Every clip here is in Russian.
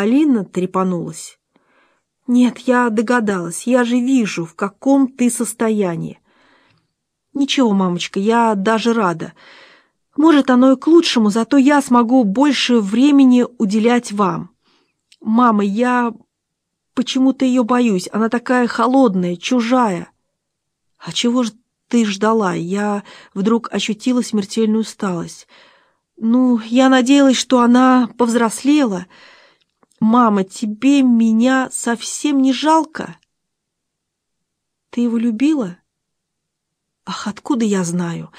Алина трепанулась. «Нет, я догадалась. Я же вижу, в каком ты состоянии. Ничего, мамочка, я даже рада. Может, оно и к лучшему, зато я смогу больше времени уделять вам. Мама, я почему-то ее боюсь. Она такая холодная, чужая. А чего же ты ждала? Я вдруг ощутила смертельную усталость. Ну, я надеялась, что она повзрослела. Мама, тебе меня совсем не жалко? Ты его любила? Ах, откуда я знаю?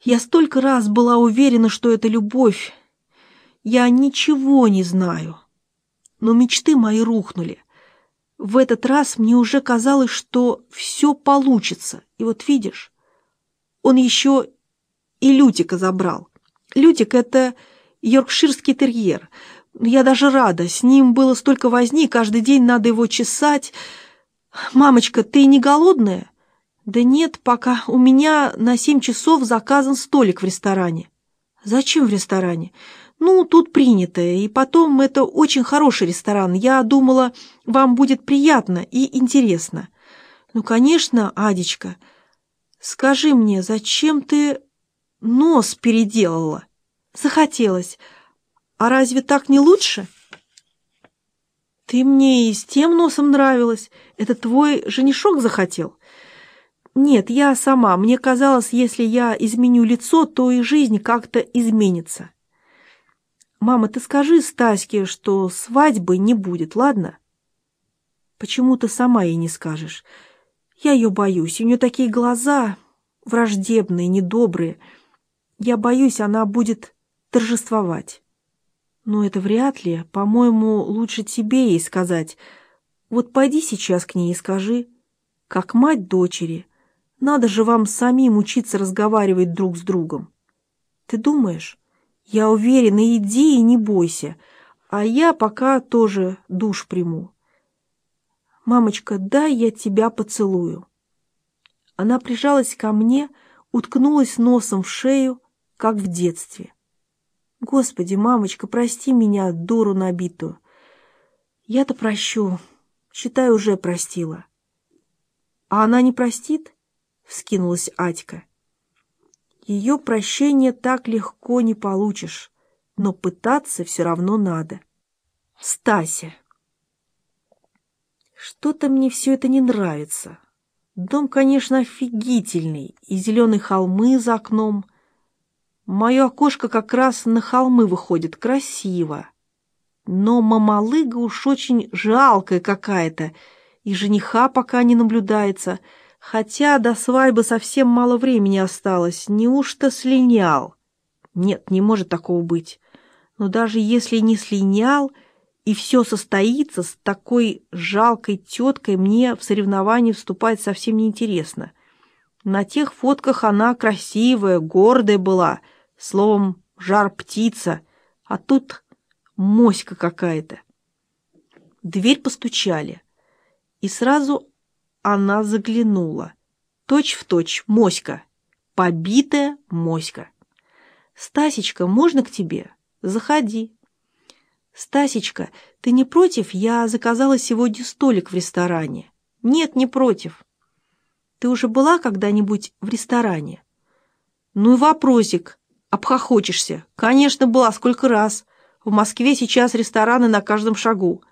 Я столько раз была уверена, что это любовь. Я ничего не знаю. Но мечты мои рухнули. В этот раз мне уже казалось, что все получится. И вот видишь, он еще и Лютика забрал. Лютик — это йоркширский терьер. Я даже рада, с ним было столько возни, каждый день надо его чесать. «Мамочка, ты не голодная?» «Да нет, пока у меня на семь часов заказан столик в ресторане». «Зачем в ресторане?» «Ну, тут принято, и потом это очень хороший ресторан. Я думала, вам будет приятно и интересно». «Ну, конечно, Адечка. Скажи мне, зачем ты нос переделала?» «Захотелось. А разве так не лучше?» «Ты мне и с тем носом нравилась. Это твой женишок захотел?» «Нет, я сама. Мне казалось, если я изменю лицо, то и жизнь как-то изменится». «Мама, ты скажи Стаське, что свадьбы не будет, ладно?» «Почему ты сама ей не скажешь? Я ее боюсь. У нее такие глаза враждебные, недобрые. Я боюсь, она будет торжествовать». «Но это вряд ли. По-моему, лучше тебе ей сказать. Вот пойди сейчас к ней и скажи, как мать дочери. Надо же вам самим учиться разговаривать друг с другом. Ты думаешь?» Я уверена, иди и не бойся, а я пока тоже душ приму. Мамочка, дай я тебя поцелую. Она прижалась ко мне, уткнулась носом в шею, как в детстве. Господи, мамочка, прости меня, дуру набитую. Я-то прощу, считай, уже простила. А она не простит? Вскинулась Атька. Ее прощение так легко не получишь, но пытаться все равно надо. Стася. Что-то мне все это не нравится. Дом, конечно, офигительный, и зеленые холмы за окном. Мое окошко как раз на холмы выходит, красиво. Но мамалыга уж очень жалкая какая-то, и жениха пока не наблюдается — Хотя до свадьбы совсем мало времени осталось. Неужто слинял? Нет, не может такого быть. Но даже если не слинял, и все состоится, с такой жалкой теткой мне в соревновании вступать совсем неинтересно. На тех фотках она красивая, гордая была, словом, жар-птица, а тут моська какая-то. Дверь постучали, и сразу она заглянула. Точь в точь моська. Побитая моська. «Стасечка, можно к тебе? Заходи». «Стасечка, ты не против? Я заказала сегодня столик в ресторане». «Нет, не против». «Ты уже была когда-нибудь в ресторане?» «Ну и вопросик. Обхохочешься. Конечно, была. Сколько раз. В Москве сейчас рестораны на каждом шагу».